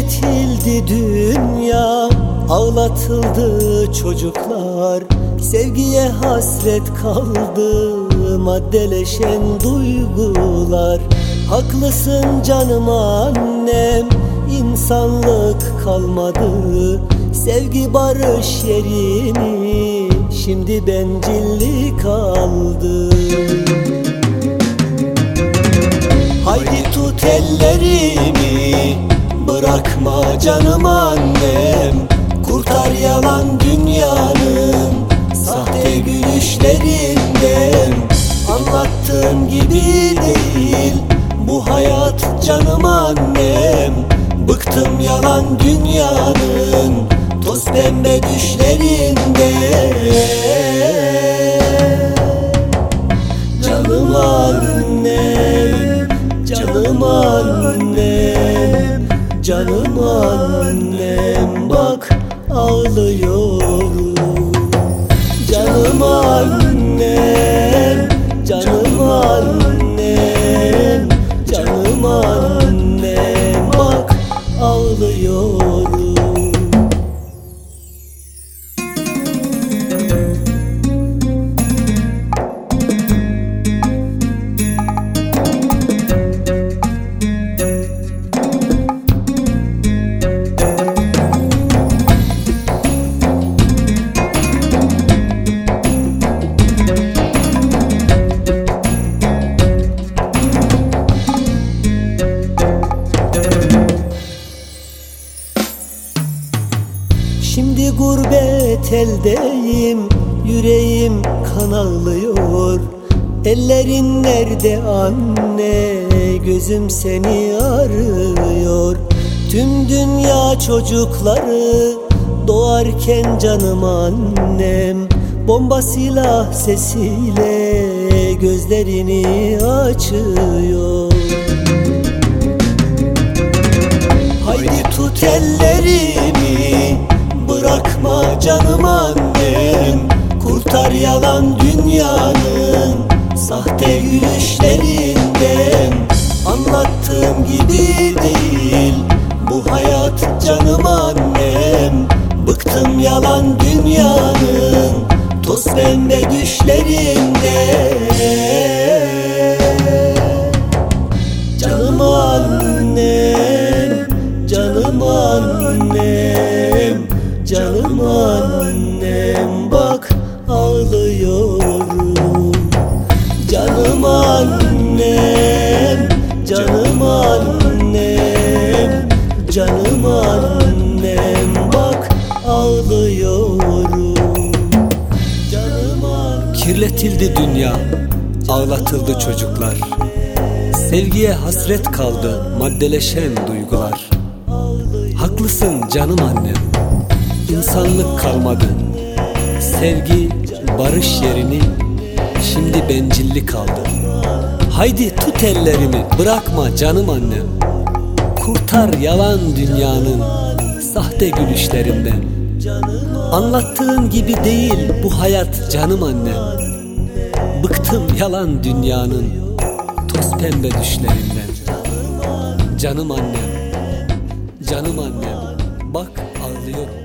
Kirletildi dünya Ağlatıldı çocuklar. Sevgiye hasret kaldı Maddeleşen duygular. Haklısın canım annem insanlık kalmadı. Sevgi barış yerini Şimdi bencillik aldı Haydi tut ellerimi Bırakma canım annem Kurtar yalan dünyanın Sahte gülüşlerinden Anlattığım gibi değil. Bu hayat canım annem Bıktım yalan dünyanın. Toz pembe düşlerinde ağlıyorum gurbet eldeyim Yüreğim kan ağlıyor Ellerin nerede anne? Gözüm seni arıyor. Tüm dünya çocukları Doğarken canım annem. Bomba silah sesiyle Gözlerini açıyor. Haydi tut ellerimi Bırakma canım annem Kurtar yalan dünyanın Sahte gülüşlerinden Anlattığım gibi değil Bu hayat canım annem. Bıktım yalan dünyanın Toz pembe düşlerinden canım annem Bak ağlıyorum Canım annem Kirletildi dünya, ağlatıldı çocuklar. Sevgiye hasret kaldı maddeleşen duygular. Haklısın canım annem, insanlık kalmadı. Sevgi barış yerini şimdi bencillik aldı. Haydi tut ellerimi bırakma canım annem. Kurtar yalan dünyanın sahte gülüşlerinden. Anlattığın gibi değil bu hayat canım annem. Bıktım yalan dünyanın toz pembe düşlerinden. Canım annem, canım annem, bak ağlıyorum.